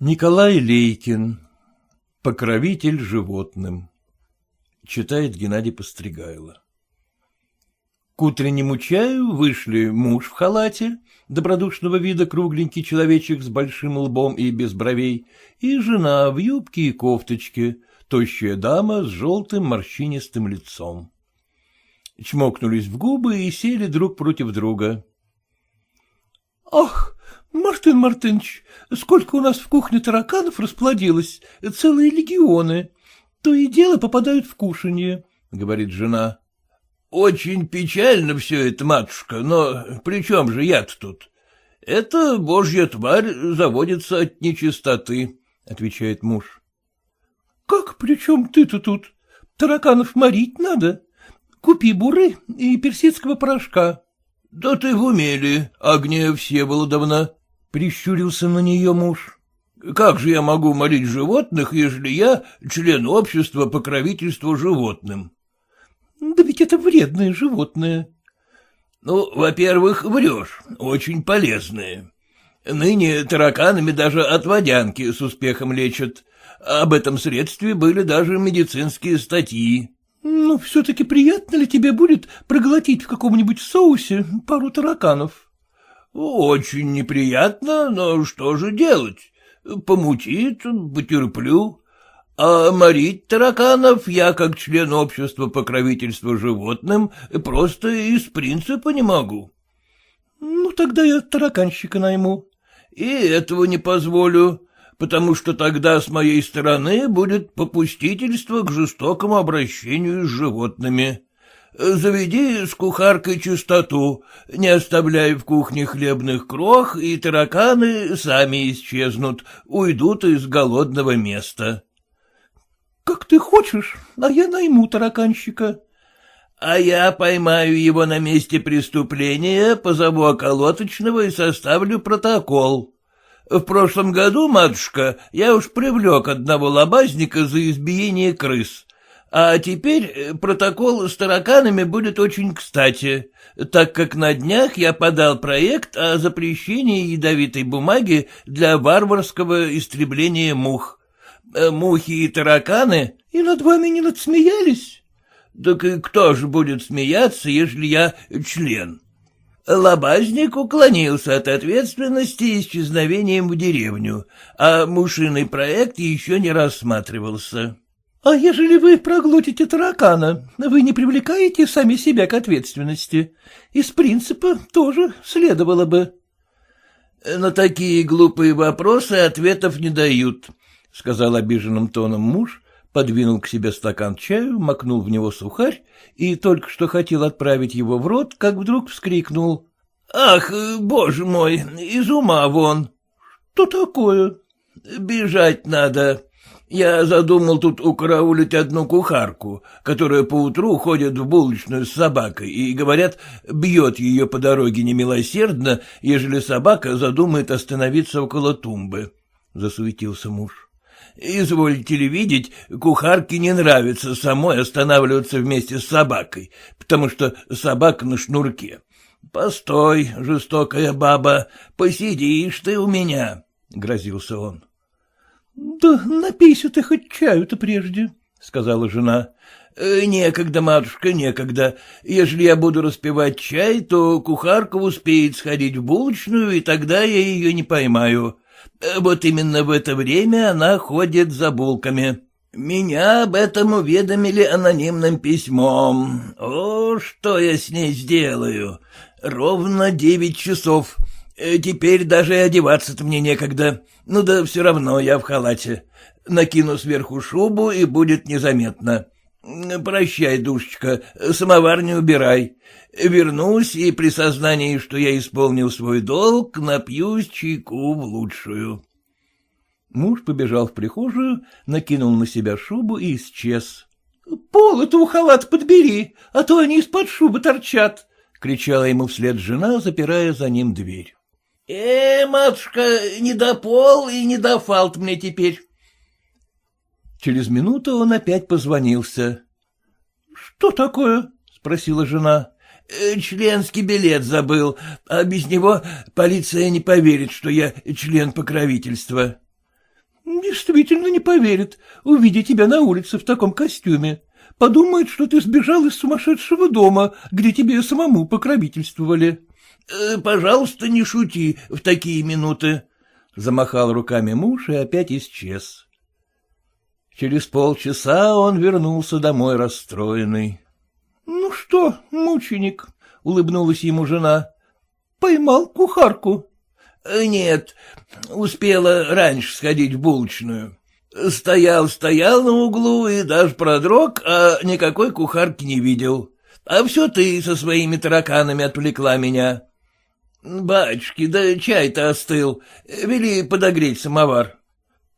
Николай Лейкин. Покровитель животным. Читает Геннадий Постригайло. К утреннему чаю вышли муж в халате, добродушного вида кругленький человечек с большим лбом и без бровей, и жена в юбке и кофточке, тощая дама с желтым морщинистым лицом. Чмокнулись в губы и сели друг против друга. — Ах, Мартын Мартынович, сколько у нас в кухне тараканов расплодилось, целые легионы. То и дело попадают в кушанье, — говорит жена. — Очень печально все это, матушка, но при чем же я-то тут? Это божья тварь заводится от нечистоты, — отвечает муж. — Как при чем ты-то тут? Тараканов морить надо. Купи буры и персидского порошка. — Да ты в умели, Агния Всеволодовна, Прищурился на нее муж. Как же я могу молить животных, если я член общества покровительства животным? Да ведь это вредные животные. Ну, во-первых, врешь, очень полезные. Ныне тараканами даже от водянки с успехом лечат. Об этом средстве были даже медицинские статьи. Ну, все-таки приятно ли тебе будет проглотить в каком-нибудь соусе пару тараканов? Очень неприятно, но что же делать? Помутит, потерплю. А морить тараканов я, как член общества покровительства животным, просто из принципа не могу. Ну, тогда я тараканщика найму. И этого не позволю, потому что тогда с моей стороны будет попустительство к жестокому обращению с животными. Заведи с кухаркой чистоту, не оставляй в кухне хлебных крох, и тараканы сами исчезнут, уйдут из голодного места. — Как ты хочешь, а я найму тараканщика. — А я поймаю его на месте преступления, позову околоточного и составлю протокол. В прошлом году, матушка, я уж привлек одного лобазника за избиение крыс. А теперь э, протокол с тараканами будет очень кстати, так как на днях я подал проект о запрещении ядовитой бумаги для варварского истребления мух. Э, мухи и тараканы... И над вами не надсмеялись? Так и кто же будет смеяться, если я член? Лобазник уклонился от ответственности исчезновением в деревню, а мушиный проект еще не рассматривался. — А ежели вы проглотите таракана, вы не привлекаете сами себя к ответственности. Из принципа тоже следовало бы. — На такие глупые вопросы ответов не дают, — сказал обиженным тоном муж, подвинул к себе стакан чаю, макнул в него сухарь и только что хотел отправить его в рот, как вдруг вскрикнул. — Ах, боже мой, из ума вон! — Что такое? — Бежать надо. Я задумал тут укараулить одну кухарку, которая поутру ходит в булочную с собакой и, говорят, бьет ее по дороге немилосердно, ежели собака задумает остановиться около тумбы. Засуетился муж. Извольте ли видеть, кухарке не нравится самой останавливаться вместе с собакой, потому что собака на шнурке. Постой, жестокая баба, посидишь ты у меня, — грозился он. — Да напейся ты хоть чаю-то прежде, — сказала жена. «Э, — Некогда, матушка, некогда. Ежели я буду распивать чай, то кухарка успеет сходить в булочную, и тогда я ее не поймаю. Э, вот именно в это время она ходит за булками. Меня об этом уведомили анонимным письмом. О, что я с ней сделаю? Ровно девять часов. Э, теперь даже одеваться-то мне некогда. Ну да все равно я в халате. Накину сверху шубу, и будет незаметно. Прощай, душечка, самовар не убирай. Вернусь, и при сознании, что я исполнил свой долг, напьюсь чайку в лучшую. Муж побежал в прихожую, накинул на себя шубу и исчез. — Пол этого халат подбери, а то они из-под шубы торчат, — кричала ему вслед жена, запирая за ним дверь. — Э, матушка, не до пол и не до фалт мне теперь. Через минуту он опять позвонился. — Что такое? — спросила жена. «Э, — Членский билет забыл, а без него полиция не поверит, что я член покровительства. — Действительно не поверит, увидя тебя на улице в таком костюме. Подумает, что ты сбежал из сумасшедшего дома, где тебе самому покровительствовали. «Э, — Пожалуйста, не шути в такие минуты. Замахал руками муж и опять исчез. Через полчаса он вернулся домой расстроенный. — Ну что, мученик, — улыбнулась ему жена, — поймал кухарку. — Нет, успела раньше сходить в булочную. Стоял, стоял на углу и даже продрог, а никакой кухарки не видел. А все ты со своими тараканами отвлекла меня. Батюшки, да чай-то остыл. Вели подогреть самовар.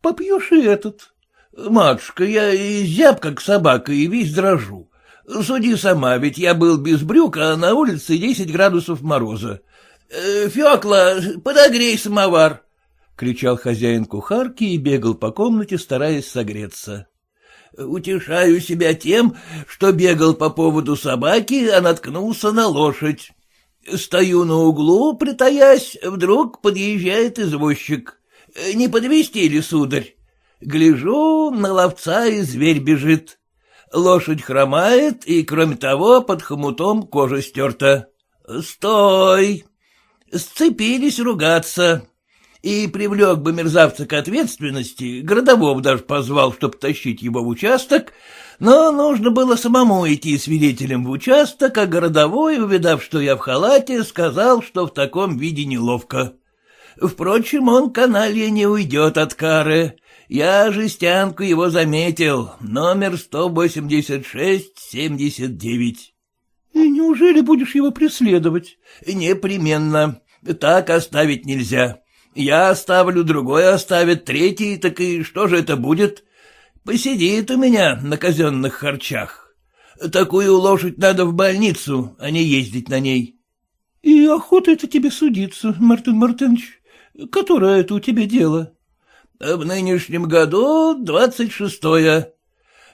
Попьешь и этот. Матушка, я и зяб, как собака, и весь дрожу. Суди сама, ведь я был без брюк, а на улице десять градусов мороза. Э, Фекла, подогрей самовар. — кричал хозяин кухарки и бегал по комнате, стараясь согреться. — Утешаю себя тем, что бегал по поводу собаки, а наткнулся на лошадь. Стою на углу, притаясь, вдруг подъезжает извозчик. Не подвести ли, сударь? Гляжу, на ловца и зверь бежит. Лошадь хромает, и, кроме того, под хомутом кожа стерта. Стой! Сцепились ругаться и привлек бы мерзавца к ответственности, городового даже позвал, чтоб тащить его в участок, но нужно было самому идти свидетелем в участок, а городовой, увидав, что я в халате, сказал, что в таком виде неловко. Впрочем, он каналья не уйдет от кары. Я жестянку его заметил, номер 186-79. — И неужели будешь его преследовать? — Непременно. Так оставить нельзя. Я оставлю, другой оставит, третий, так и что же это будет? Посидит у меня на казенных харчах. Такую лошадь надо в больницу, а не ездить на ней. — И охота это тебе судиться, Мартин Мартынович. Которое это у тебя дело? — В нынешнем году двадцать шестое.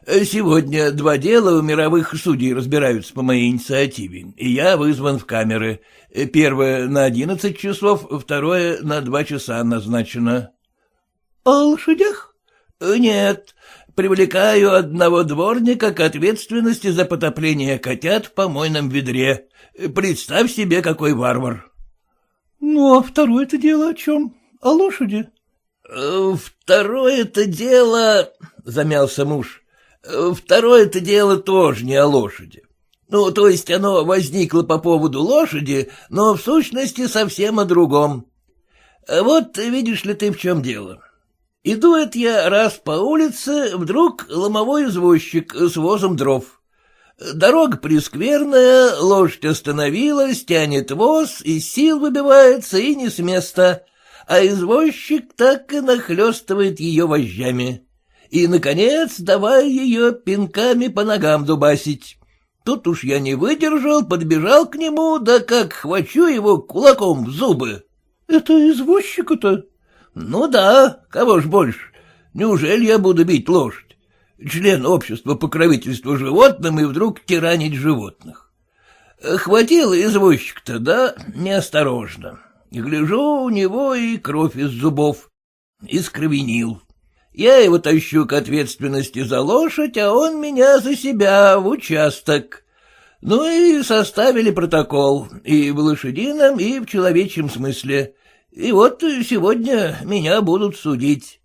Сегодня два дела у мировых судей разбираются по моей инициативе, и я вызван в камеры. Первое на одиннадцать часов, второе на два часа назначено. — О лошадях? — Нет, привлекаю одного дворника к ответственности за потопление котят в помойном ведре. Представь себе, какой варвар. — Ну, а второе-то дело о чем? О лошади? — Второе-то дело, — замялся муж, Э, второе-то дело тоже не о лошади. Ну, то есть оно возникло по поводу лошади, но в сущности совсем о другом. Э, вот видишь ли ты, в чем дело. Иду это я раз по улице, вдруг ломовой извозчик с возом дров. Дорога прескверная, лошадь остановилась, тянет воз, из сил выбивается и не с места, а извозчик так и нахлестывает ее вожжами и, наконец, давай ее пинками по ногам дубасить. Тут уж я не выдержал, подбежал к нему, да как хвачу его кулаком в зубы. — Это извозчика-то? — Ну да, кого ж больше. Неужели я буду бить лошадь? Член общества покровительства животным и вдруг тиранить животных. Хватило извозчик-то, да, неосторожно. Гляжу, у него и кровь из зубов. Искровенил. Я его тащу к ответственности за лошадь, а он меня за себя в участок. Ну и составили протокол и в лошадином, и в человечьем смысле. И вот сегодня меня будут судить.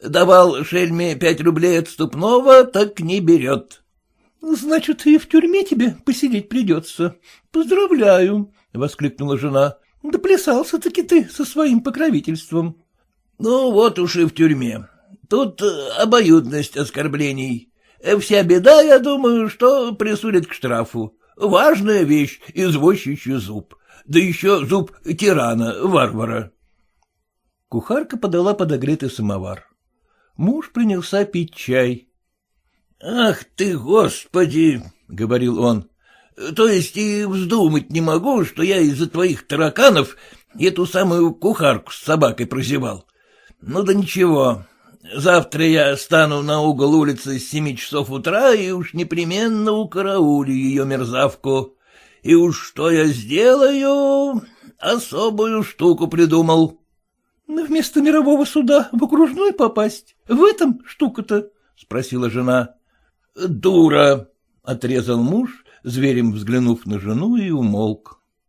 Давал Шельме пять рублей отступного, так не берет. — Значит, и в тюрьме тебе посидеть придется. Поздравляю, — воскликнула жена. — Доплясался-таки ты со своим покровительством. — Ну, вот уж и в тюрьме. Тут э, обоюдность оскорблений. Э, вся беда, я думаю, что присудят к штрафу. Важная вещь — извозчичий зуб. Да еще зуб тирана, варвара. Кухарка подала подогретый самовар. Муж принялся пить чай. — Ах ты, господи! — говорил он. — То есть и вздумать не могу, что я из-за твоих тараканов эту самую кухарку с собакой прозевал. Ну да ничего, Завтра я стану на угол улицы с семи часов утра и уж непременно укараулю ее мерзавку. И уж что я сделаю, особую штуку придумал. — Вместо мирового суда в окружной попасть? В этом штука-то? — спросила жена. — Дура! — отрезал муж, зверем взглянув на жену, и умолк.